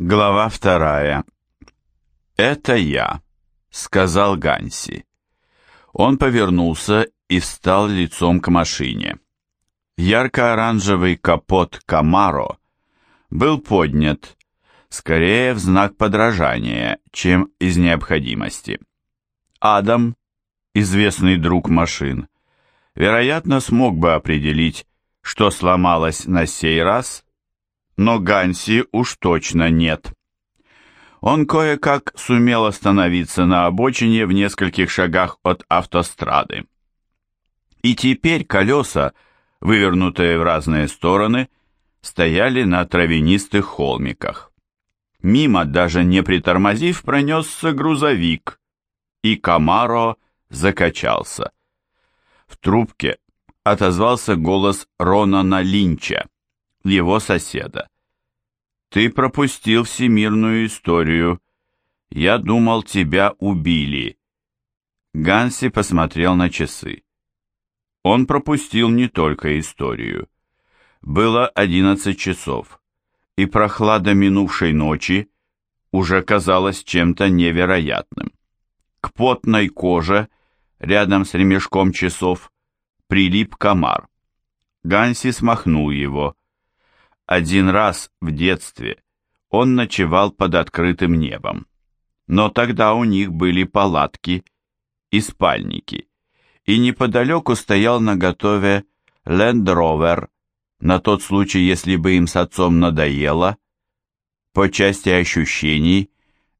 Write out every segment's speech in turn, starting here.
Глава вторая. «Это я», — сказал Ганси. Он повернулся и встал лицом к машине. Ярко-оранжевый капот Камаро был поднят, скорее в знак подражания, чем из необходимости. Адам, известный друг машин, вероятно, смог бы определить, что сломалось на сей раз, но Ганси уж точно нет. Он кое-как сумел остановиться на обочине в нескольких шагах от автострады. И теперь колеса, вывернутые в разные стороны, стояли на травянистых холмиках. Мимо, даже не притормозив, пронесся грузовик, и Камаро закачался. В трубке отозвался голос Ронана Линча, его соседа. «Ты пропустил всемирную историю. Я думал, тебя убили». Ганси посмотрел на часы. Он пропустил не только историю. Было одиннадцать часов, и прохлада минувшей ночи уже казалась чем-то невероятным. К потной коже, рядом с ремешком часов, прилип комар. Ганси смахнул его. Один раз в детстве он ночевал под открытым небом. Но тогда у них были палатки и спальники, и неподалеку стоял наготове лендровер на тот случай, если бы им с отцом надоело. По части ощущений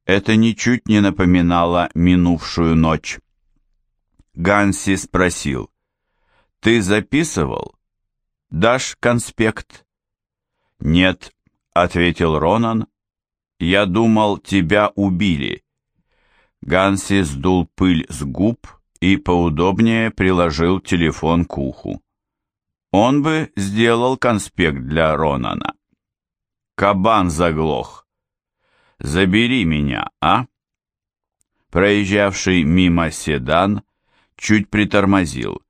это ничуть не напоминало минувшую ночь. Ганси спросил, «Ты записывал? Дашь конспект?» «Нет», — ответил Ронан. «Я думал, тебя убили». Ганси сдул пыль с губ и поудобнее приложил телефон к уху. Он бы сделал конспект для Ронана. Кабан заглох. «Забери меня, а?» Проезжавший мимо седан чуть притормозил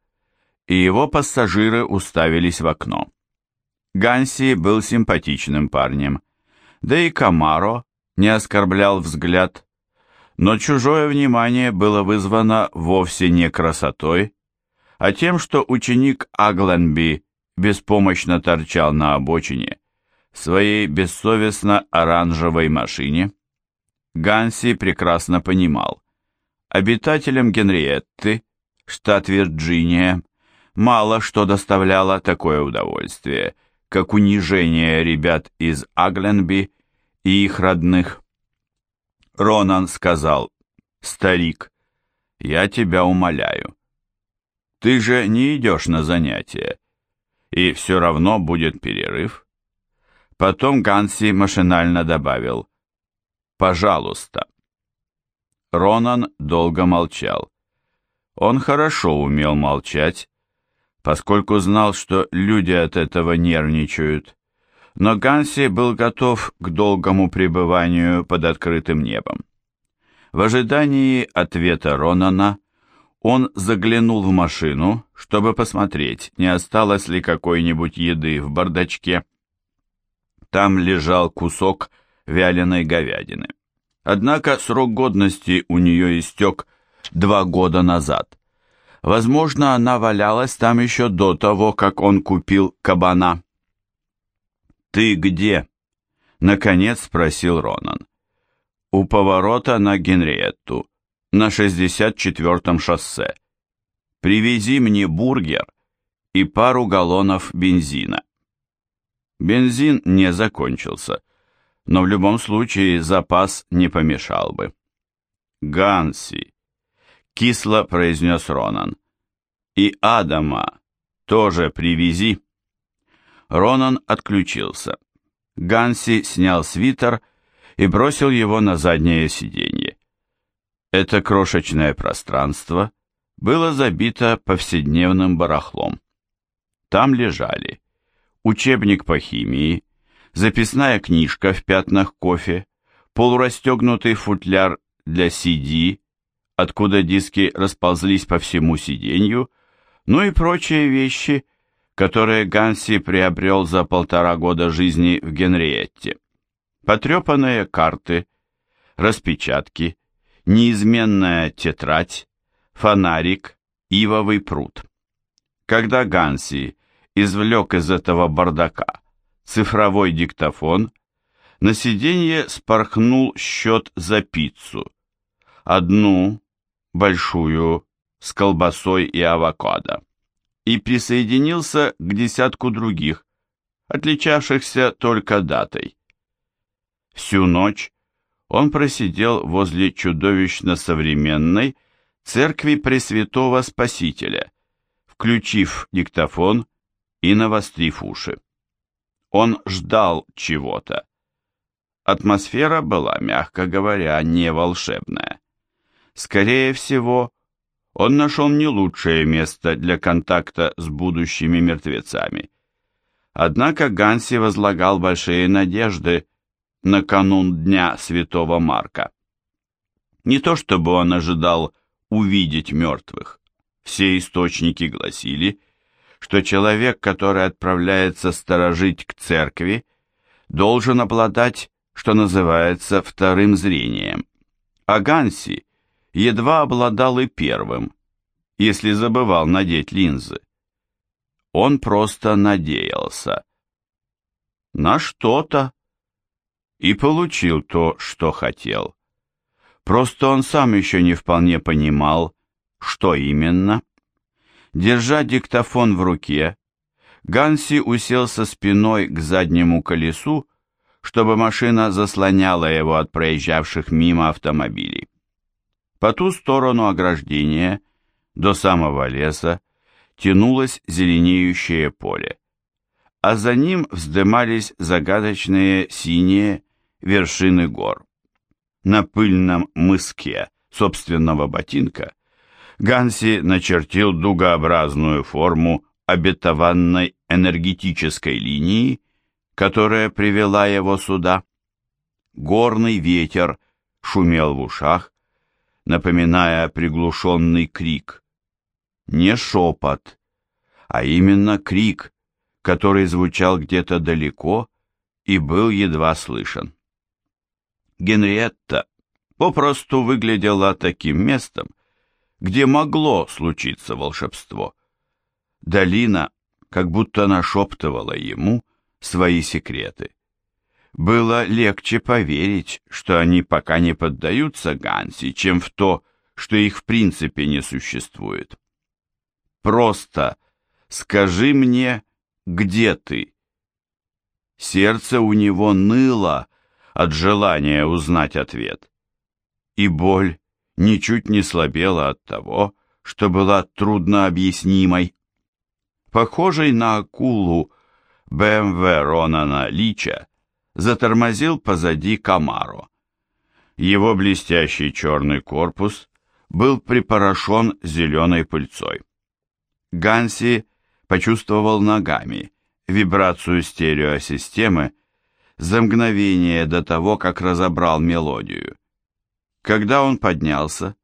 и его пассажиры уставились в окно. Ганси был симпатичным парнем, да и Камаро не оскорблял взгляд, но чужое внимание было вызвано вовсе не красотой, а тем, что ученик Агленби беспомощно торчал на обочине в своей бессовестно оранжевой машине. Ганси прекрасно понимал, обитателям Генриетты, штат Вирджиния, мало что доставляло такое удовольствие, как унижение ребят из Агленби и их родных. Ронан сказал, «Старик, я тебя умоляю, ты же не идешь на занятия, и все равно будет перерыв». Потом Ганси машинально добавил, «Пожалуйста». Ронан долго молчал. Он хорошо умел молчать, поскольку знал, что люди от этого нервничают. Но Ганси был готов к долгому пребыванию под открытым небом. В ожидании ответа Ронана он заглянул в машину, чтобы посмотреть, не осталось ли какой-нибудь еды в бардачке. Там лежал кусок вяленой говядины. Однако срок годности у нее истек два года назад. Возможно, она валялась там еще до того, как он купил кабана. «Ты где?» — наконец спросил Ронан. «У поворота на Генриетту, на 64-м шоссе. Привези мне бургер и пару галлонов бензина». Бензин не закончился, но в любом случае запас не помешал бы. «Ганси», кисло произнес Ронан. «И Адама тоже привези». Ронан отключился. Ганси снял свитер и бросил его на заднее сиденье. Это крошечное пространство было забито повседневным барахлом. Там лежали учебник по химии, записная книжка в пятнах кофе, полурастегнутый футляр для CD, откуда диски расползлись по всему сиденью, ну и прочие вещи, которые Ганси приобрел за полтора года жизни в Генриетте. потрепанные карты, распечатки, неизменная тетрадь, фонарик, ивовый пруд. Когда Ганси извлек из этого бардака цифровой диктофон, на сиденье спорхнул счет за пиццу. Одну, большую, с колбасой и авокадо. И присоединился к десятку других, отличавшихся только датой. Всю ночь он просидел возле чудовищно современной церкви Пресвятого Спасителя, включив диктофон и навострив уши. Он ждал чего-то. Атмосфера была, мягко говоря, не волшебная. Скорее всего, он нашел не лучшее место для контакта с будущими мертвецами. Однако Ганси возлагал большие надежды на канун Дня Святого Марка. Не то чтобы он ожидал увидеть мертвых. Все источники гласили, что человек, который отправляется сторожить к церкви, должен обладать, что называется, вторым зрением. А Ганси едва обладал и первым, если забывал надеть линзы. Он просто надеялся. На что-то. И получил то, что хотел. Просто он сам еще не вполне понимал, что именно. Держа диктофон в руке, Ганси уселся спиной к заднему колесу, чтобы машина заслоняла его от проезжавших мимо автомобилей. По ту сторону ограждения, до самого леса, тянулось зеленеющее поле, а за ним вздымались загадочные синие вершины гор. На пыльном мыске собственного ботинка Ганси начертил дугообразную форму обетованной энергетической линии, которая привела его сюда. Горный ветер шумел в ушах, напоминая приглушенный крик. Не шепот, а именно крик, который звучал где-то далеко и был едва слышен. Генриетта попросту выглядела таким местом, где могло случиться волшебство. Долина как будто нашептывала ему свои секреты. Было легче поверить, что они пока не поддаются Ганси, чем в то, что их в принципе не существует. Просто скажи мне, где ты? Сердце у него ныло от желания узнать ответ. И боль ничуть не слабела от того, что была трудно объяснимой. Похожий на акулу БМВ Ронана Лича затормозил позади Камаро. Его блестящий черный корпус был припорошен зеленой пыльцой. Ганси почувствовал ногами вибрацию стереосистемы за мгновение до того, как разобрал мелодию. Когда он поднялся,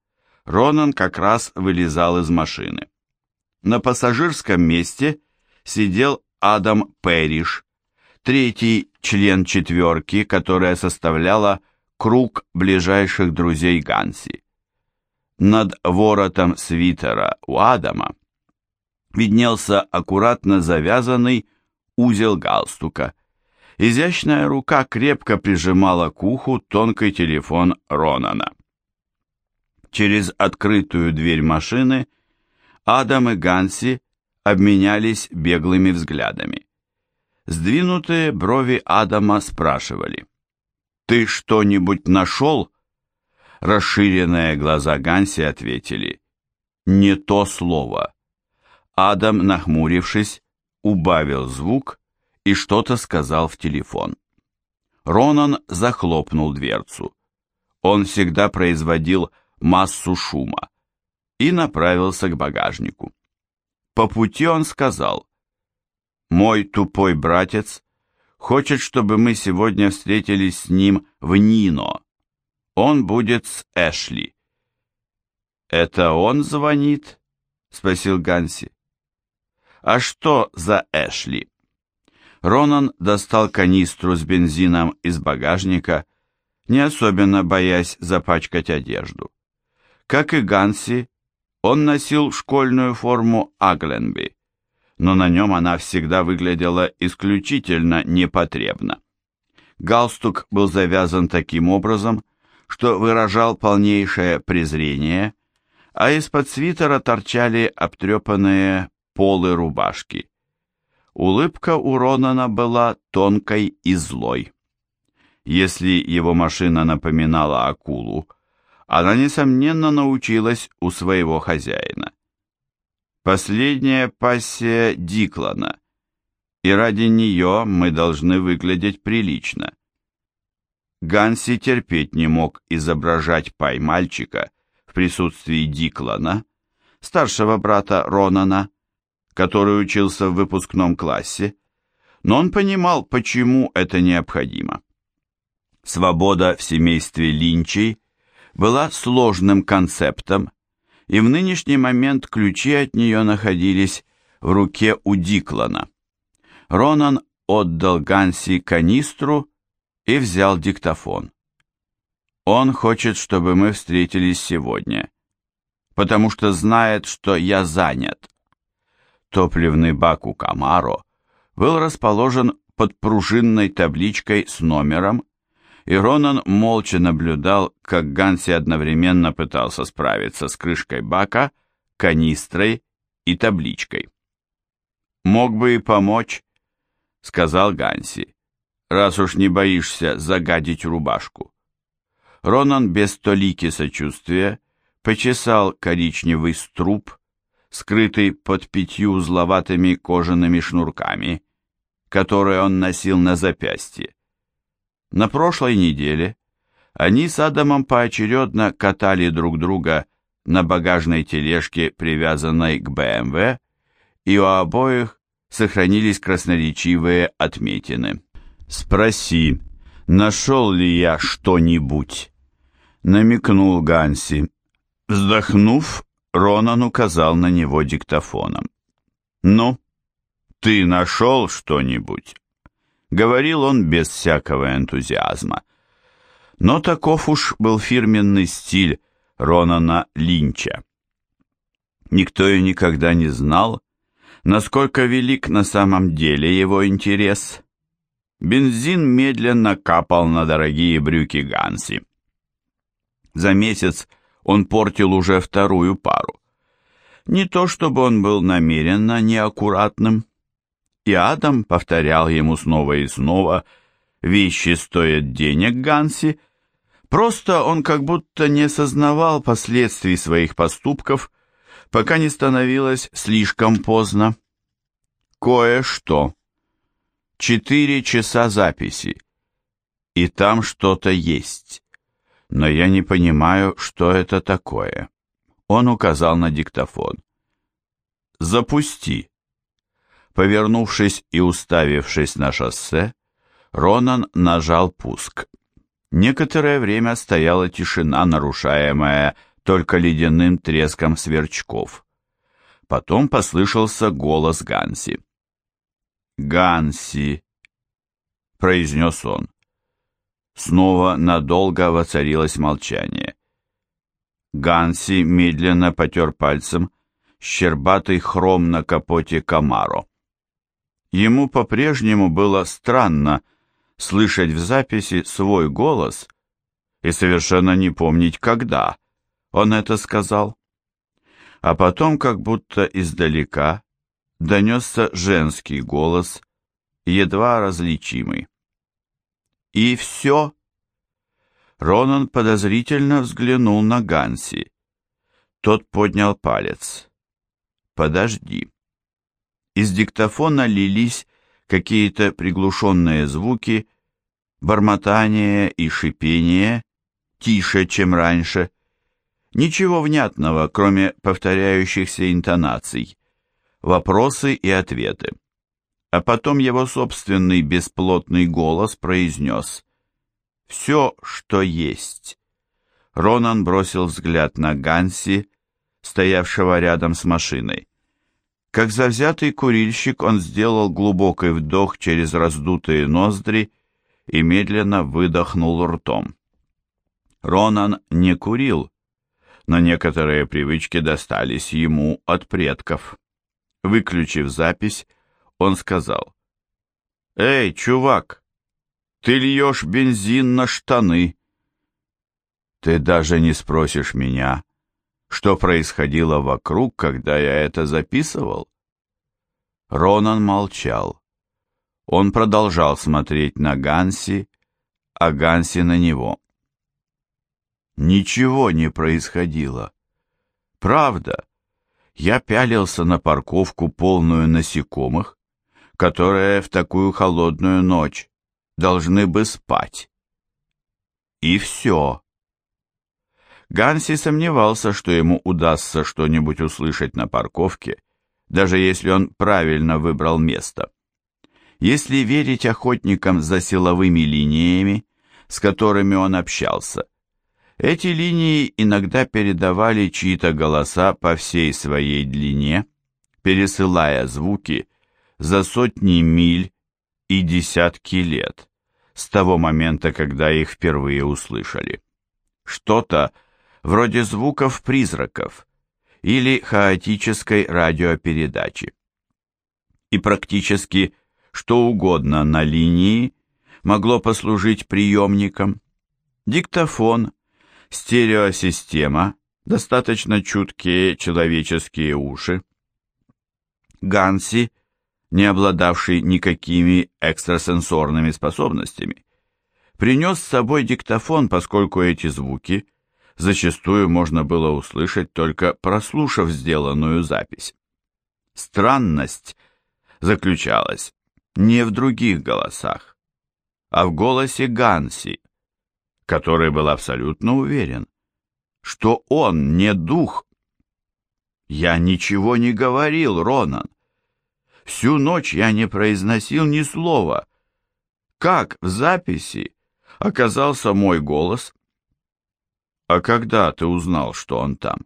Ронан как раз вылезал из машины. На пассажирском месте сидел Адам Пэриш, третий член четверки, которая составляла круг ближайших друзей Ганси. Над воротом свитера у Адама виднелся аккуратно завязанный узел галстука. Изящная рука крепко прижимала к уху тонкий телефон Ронана. Через открытую дверь машины Адам и Ганси обменялись беглыми взглядами. Сдвинутые брови Адама спрашивали. «Ты что-нибудь нашел?» Расширенные глаза Ганси ответили. «Не то слово». Адам, нахмурившись, убавил звук и что-то сказал в телефон. Ронан захлопнул дверцу. Он всегда производил массу шума и направился к багажнику. По пути он сказал, «Мой тупой братец хочет, чтобы мы сегодня встретились с ним в Нино. Он будет с Эшли». «Это он звонит?» — спросил Ганси. «А что за Эшли?» Ронан достал канистру с бензином из багажника, не особенно боясь запачкать одежду. Как и Ганси, он носил школьную форму Агленби, но на нем она всегда выглядела исключительно непотребно. Галстук был завязан таким образом, что выражал полнейшее презрение, а из-под свитера торчали обтрепанные полы рубашки. Улыбка у Ронана была тонкой и злой. Если его машина напоминала акулу, она, несомненно, научилась у своего хозяина. Последняя пассия Диклана, и ради нее мы должны выглядеть прилично. Ганси терпеть не мог изображать пай-мальчика в присутствии Диклана, старшего брата Ронана, который учился в выпускном классе, но он понимал, почему это необходимо. Свобода в семействе Линчей была сложным концептом, и в нынешний момент ключи от нее находились в руке у Диклана. Ронан отдал Ганси канистру и взял диктофон. Он хочет, чтобы мы встретились сегодня, потому что знает, что я занят. Топливный бак у Камаро был расположен под пружинной табличкой с номером, и Ронан молча наблюдал, как Ганси одновременно пытался справиться с крышкой бака, канистрой и табличкой. «Мог бы и помочь», — сказал Ганси, «раз уж не боишься загадить рубашку». Ронан без столики сочувствия почесал коричневый струп, скрытый под пятью узловатыми кожаными шнурками, которые он носил на запястье. На прошлой неделе они с Адамом поочередно катали друг друга на багажной тележке, привязанной к БМВ, и у обоих сохранились красноречивые отметины. «Спроси, нашел ли я что-нибудь?» намекнул Ганси. Вздохнув, Ронан указал на него диктофоном. «Ну, ты нашел что-нибудь?» Говорил он без всякого энтузиазма. Но таков уж был фирменный стиль Ронана Линча. Никто и никогда не знал, насколько велик на самом деле его интерес. Бензин медленно капал на дорогие брюки Ганси. За месяц он портил уже вторую пару. Не то чтобы он был намеренно неаккуратным, и Адам повторял ему снова и снова «Вещи стоят денег, Ганси», просто он как будто не осознавал последствий своих поступков, пока не становилось слишком поздно. Кое-что. Четыре часа записи. И там что-то есть но я не понимаю, что это такое. Он указал на диктофон. «Запусти». Повернувшись и уставившись на шоссе, Ронан нажал пуск. Некоторое время стояла тишина, нарушаемая только ледяным треском сверчков. Потом послышался голос Ганси. «Ганси», — произнес он. Снова надолго воцарилось молчание. Ганси медленно потер пальцем щербатый хром на капоте Камаро. Ему по-прежнему было странно слышать в записи свой голос и совершенно не помнить, когда он это сказал. А потом, как будто издалека, донесся женский голос, едва различимый. «И все?» Ронан подозрительно взглянул на Ганси. Тот поднял палец. «Подожди». Из диктофона лились какие-то приглушенные звуки, бормотание и шипение, тише, чем раньше. Ничего внятного, кроме повторяющихся интонаций. Вопросы и ответы а потом его собственный бесплотный голос произнес «Все, что есть». Ронан бросил взгляд на Ганси, стоявшего рядом с машиной. Как завзятый курильщик он сделал глубокий вдох через раздутые ноздри и медленно выдохнул ртом. Ронан не курил, но некоторые привычки достались ему от предков. Выключив запись, он сказал, «Эй, чувак, ты льешь бензин на штаны!» «Ты даже не спросишь меня, что происходило вокруг, когда я это записывал?» Ронан молчал. Он продолжал смотреть на Ганси, а Ганси на него. Ничего не происходило. Правда. Я пялился на парковку, полную насекомых, которые в такую холодную ночь должны бы спать. И все. Ганси сомневался, что ему удастся что-нибудь услышать на парковке, даже если он правильно выбрал место. Если верить охотникам за силовыми линиями, с которыми он общался, эти линии иногда передавали чьи-то голоса по всей своей длине, пересылая звуки за сотни миль и десятки лет с того момента, когда их впервые услышали. Что-то вроде звуков призраков или хаотической радиопередачи. И практически что угодно на линии могло послужить приемником. Диктофон, стереосистема, достаточно чуткие человеческие уши. Ганси, не обладавший никакими экстрасенсорными способностями, принес с собой диктофон, поскольку эти звуки зачастую можно было услышать только прослушав сделанную запись. Странность заключалась не в других голосах, а в голосе Ганси, который был абсолютно уверен, что он не дух. Я ничего не говорил, Ронан. Всю ночь я не произносил ни слова. Как в записи оказался мой голос? А когда ты узнал, что он там?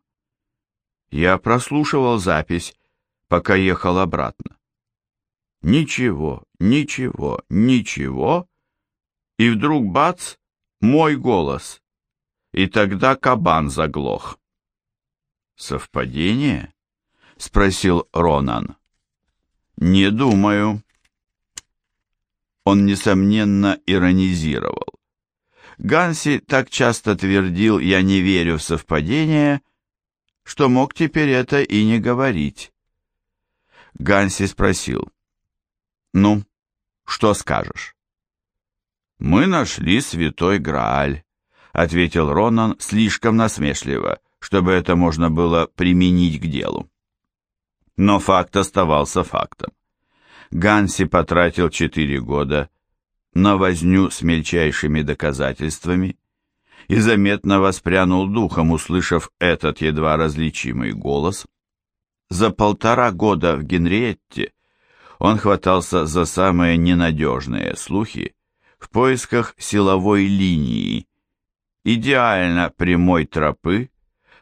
Я прослушивал запись, пока ехал обратно. Ничего, ничего, ничего. И вдруг бац, мой голос. И тогда кабан заглох. «Совпадение?» — спросил Ронан. «Не думаю». Он, несомненно, иронизировал. Ганси так часто твердил «я не верю в совпадение», что мог теперь это и не говорить. Ганси спросил. «Ну, что скажешь?» «Мы нашли святой Грааль», — ответил Ронан слишком насмешливо, чтобы это можно было применить к делу. Но факт оставался фактом. Ганси потратил четыре года на возню с мельчайшими доказательствами и заметно воспрянул духом, услышав этот едва различимый голос. За полтора года в Генриетте он хватался за самые ненадежные слухи, в поисках силовой линии, идеально прямой тропы,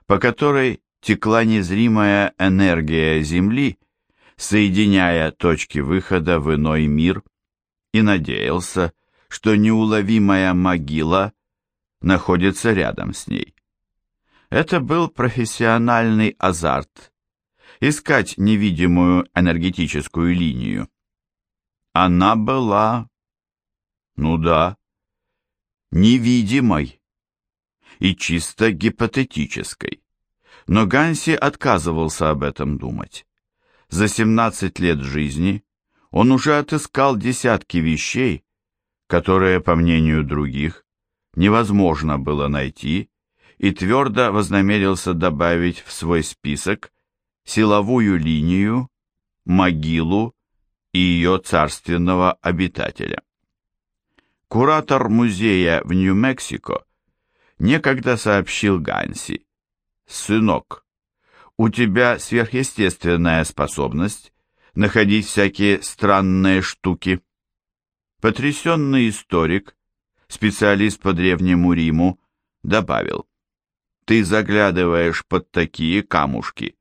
по которой текла незримая энергия Земли, соединяя точки выхода в иной мир, и надеялся, что неуловимая могила находится рядом с ней. Это был профессиональный азарт – искать невидимую энергетическую линию. Она была ну да. Невидимой и чисто гипотетической. Но Ганси отказывался об этом думать. За 17 лет жизни он уже отыскал десятки вещей, которые, по мнению других, невозможно было найти, и твердо вознамерился добавить в свой список силовую линию, могилу и ее царственного обитателя. Куратор музея в Нью-Мексико некогда сообщил Ганси, «Сынок, у тебя сверхъестественная способность находить всякие странные штуки». Потрясенный историк, специалист по Древнему Риму, добавил, «Ты заглядываешь под такие камушки,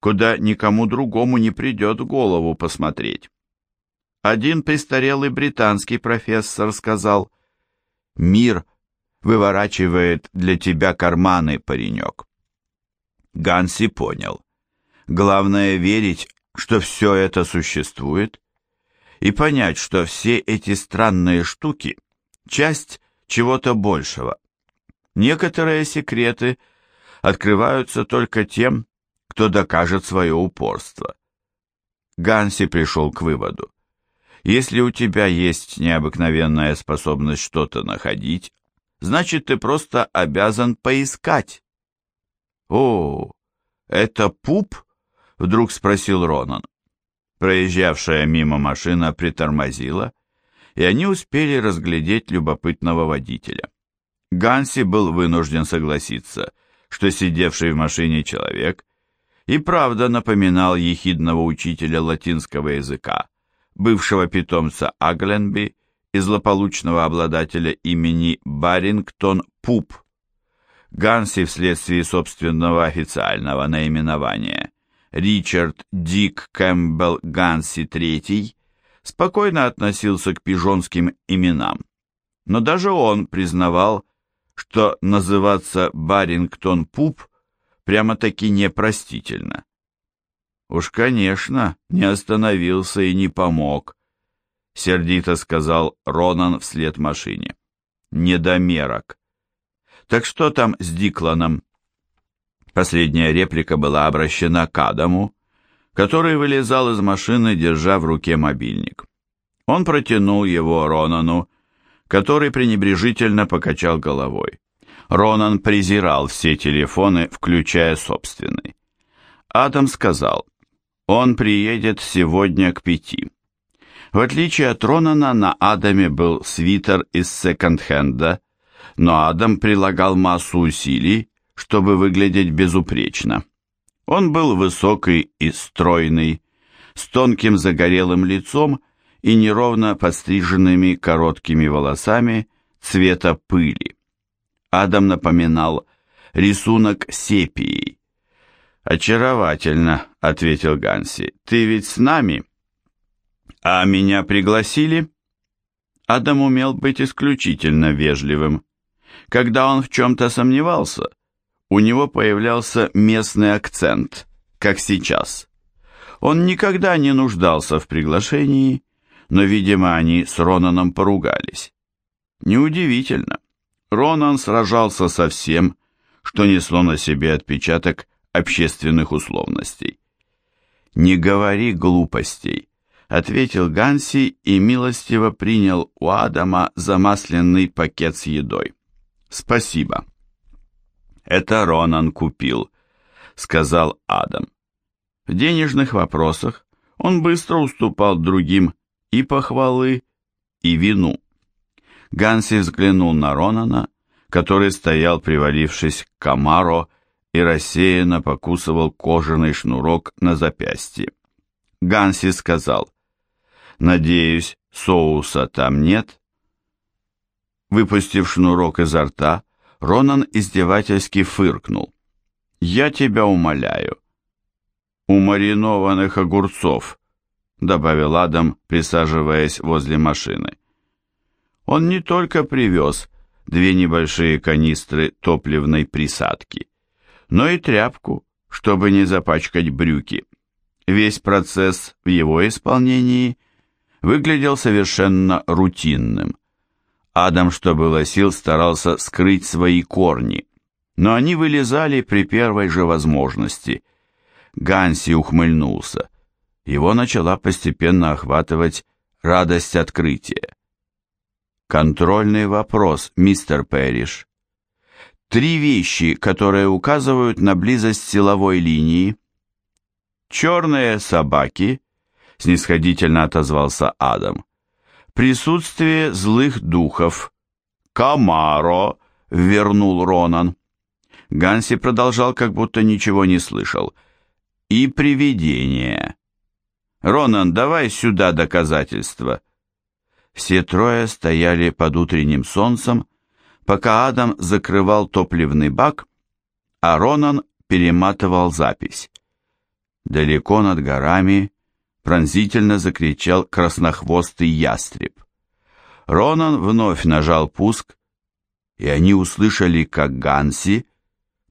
куда никому другому не придет голову посмотреть. Один престарелый британский профессор сказал, «Мир выворачивает для тебя карманы, паренек». Ганси понял. Главное верить, что все это существует, и понять, что все эти странные штуки – часть чего-то большего. Некоторые секреты открываются только тем, кто докажет свое упорство. Ганси пришел к выводу. Если у тебя есть необыкновенная способность что-то находить, значит, ты просто обязан поискать. О, это пуп? Вдруг спросил Ронан. Проезжавшая мимо машина притормозила, и они успели разглядеть любопытного водителя. Ганси был вынужден согласиться, что сидевший в машине человек и правда напоминал ехидного учителя латинского языка, бывшего питомца Агленби и злополучного обладателя имени Барингтон Пуп. Ганси вследствие собственного официального наименования Ричард Дик Кэмпбелл Ганси III спокойно относился к пижонским именам, но даже он признавал, что называться Барингтон Пуп прямо-таки непростительно. Уж, конечно, не остановился и не помог, сердито сказал Ронан вслед машине. Недомерок. Так что там с Дикланом? Последняя реплика была обращена к Адаму, который вылезал из машины, держа в руке мобильник. Он протянул его Ронану, который пренебрежительно покачал головой. Ронан презирал все телефоны, включая собственный. Адам сказал, он приедет сегодня к пяти. В отличие от Ронана, на Адаме был свитер из секонд-хенда, но Адам прилагал массу усилий, чтобы выглядеть безупречно. Он был высокий и стройный, с тонким загорелым лицом и неровно подстриженными короткими волосами цвета пыли. Адам напоминал рисунок сепией. «Очаровательно», — ответил Ганси. «Ты ведь с нами?» «А меня пригласили?» Адам умел быть исключительно вежливым. Когда он в чем-то сомневался, у него появлялся местный акцент, как сейчас. Он никогда не нуждался в приглашении, но, видимо, они с Ронаном поругались. Неудивительно. Ронан сражался со всем, что несло на себе отпечаток общественных условностей. «Не говори глупостей», — ответил Ганси и милостиво принял у Адама замасленный пакет с едой. «Спасибо». «Это Ронан купил», — сказал Адам. В денежных вопросах он быстро уступал другим и похвалы, и вину. Ганси взглянул на Ронана, который стоял, привалившись к Камаро, и рассеянно покусывал кожаный шнурок на запястье. Ганси сказал, «Надеюсь, соуса там нет?» Выпустив шнурок изо рта, Ронан издевательски фыркнул. «Я тебя умоляю». «У маринованных огурцов», — добавил Адам, присаживаясь возле машины. Он не только привез две небольшие канистры топливной присадки, но и тряпку, чтобы не запачкать брюки. Весь процесс в его исполнении выглядел совершенно рутинным. Адам, что было сил, старался скрыть свои корни, но они вылезали при первой же возможности. Ганси ухмыльнулся. Его начала постепенно охватывать радость открытия. Контрольный вопрос, мистер Пэриш. Три вещи, которые указывают на близость силовой линии. Черные собаки, снисходительно отозвался Адам. Присутствие злых духов. Камаро, вернул Ронан. Ганси продолжал, как будто ничего не слышал. И привидение. Ронан, давай сюда доказательства. Все трое стояли под утренним солнцем, пока Адам закрывал топливный бак, а Ронан перематывал запись. Далеко над горами пронзительно закричал краснохвостый ястреб. Ронан вновь нажал пуск, и они услышали, как Ганси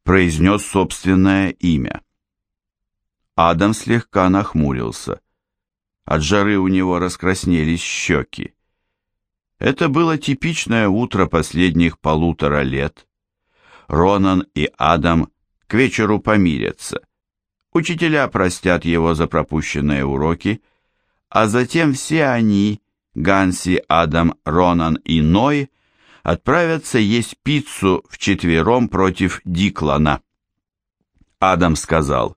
произнес собственное имя. Адам слегка нахмурился. От жары у него раскраснелись щеки. Это было типичное утро последних полутора лет. Ронан и Адам к вечеру помирятся. Учителя простят его за пропущенные уроки, а затем все они, Ганси, Адам, Ронан и Ной, отправятся есть пиццу вчетвером против Диклана. Адам сказал,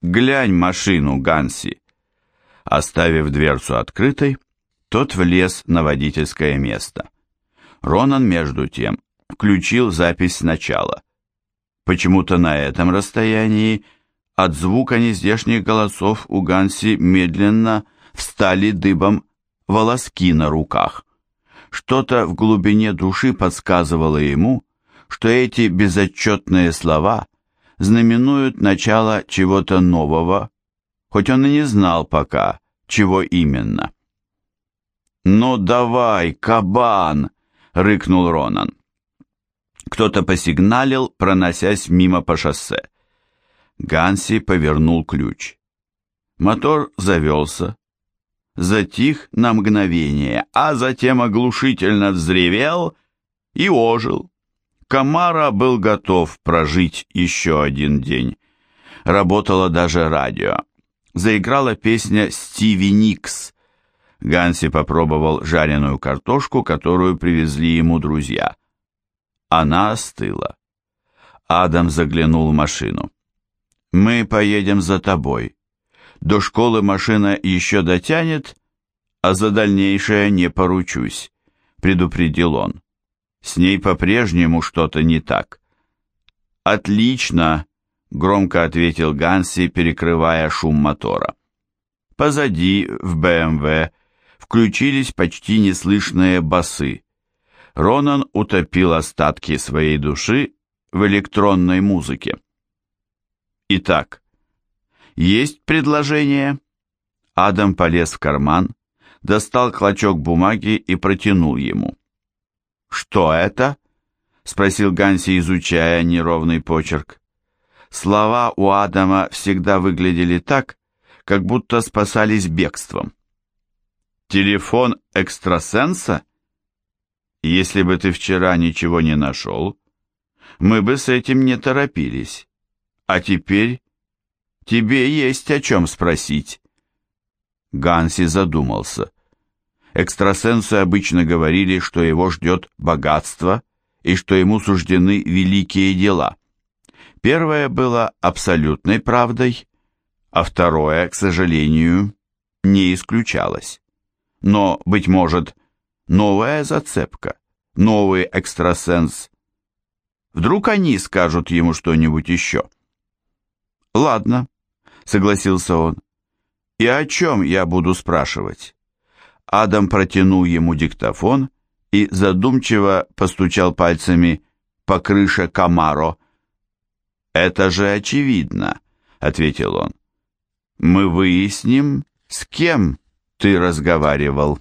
«Глянь машину, Ганси». Оставив дверцу открытой, тот влез на водительское место. Ронан, между тем, включил запись сначала. Почему-то на этом расстоянии от звука нездешних голосов у Ганси медленно встали дыбом волоски на руках. Что-то в глубине души подсказывало ему, что эти безотчетные слова знаменуют начало чего-то нового, хоть он и не знал пока, чего именно. «Ну давай, кабан!» — рыкнул Ронан. Кто-то посигналил, проносясь мимо по шоссе. Ганси повернул ключ. Мотор завелся, затих на мгновение, а затем оглушительно взревел и ожил. Камара был готов прожить еще один день. Работало даже радио. Заиграла песня «Стиви Никс». Ганси попробовал жареную картошку, которую привезли ему друзья. Она остыла. Адам заглянул в машину. «Мы поедем за тобой. До школы машина еще дотянет, а за дальнейшее не поручусь», — предупредил он. «С ней по-прежнему что-то не так». «Отлично», — громко ответил Ганси, перекрывая шум мотора. Позади, в БМВ, включились почти неслышные басы. Ронан утопил остатки своей души в электронной музыке. Итак, есть предложение? Адам полез в карман, достал клочок бумаги и протянул ему. «Что это?» — спросил Ганси, изучая неровный почерк. Слова у Адама всегда выглядели так, как будто спасались бегством. «Телефон экстрасенса?» «Если бы ты вчера ничего не нашел, мы бы с этим не торопились. А теперь тебе есть о чем спросить». Ганси задумался. Экстрасенсы обычно говорили, что его ждет богатство и что ему суждены великие дела. Первое было абсолютной правдой, а второе, к сожалению, не исключалось. Но, быть может, новая зацепка, новый экстрасенс. Вдруг они скажут ему что-нибудь еще? «Ладно», — согласился он. «И о чем я буду спрашивать?» Адам протянул ему диктофон и задумчиво постучал пальцами по крыше Камаро. «Это же очевидно», — ответил он. «Мы выясним, с кем ты разговаривал».